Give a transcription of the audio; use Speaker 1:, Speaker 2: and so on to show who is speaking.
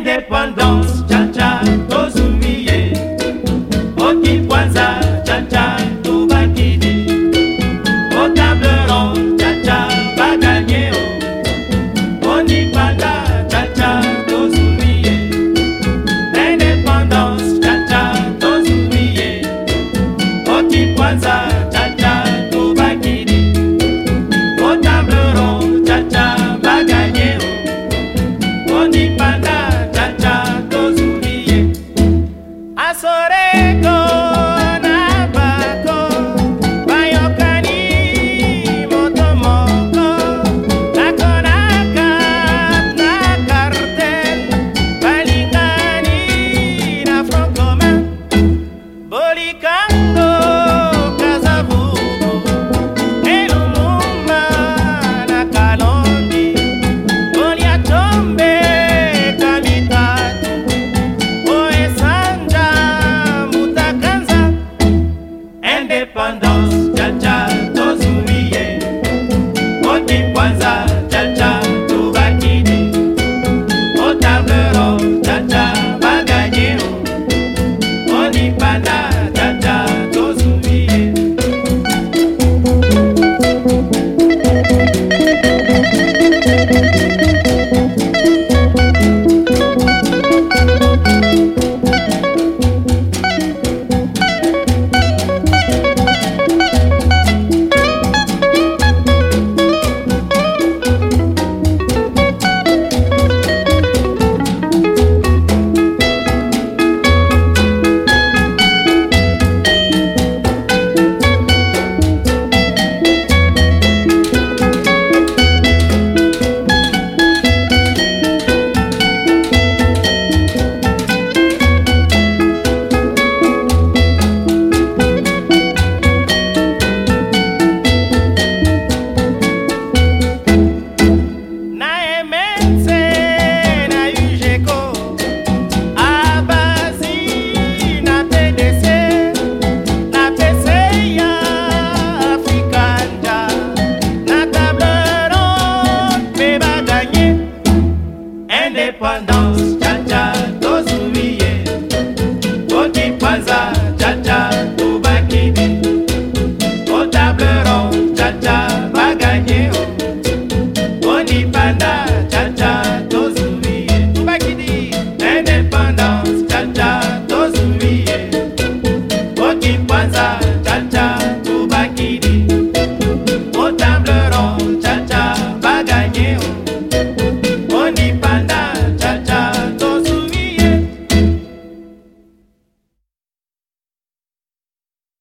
Speaker 1: indépendance. Chacha tozuie okikwanza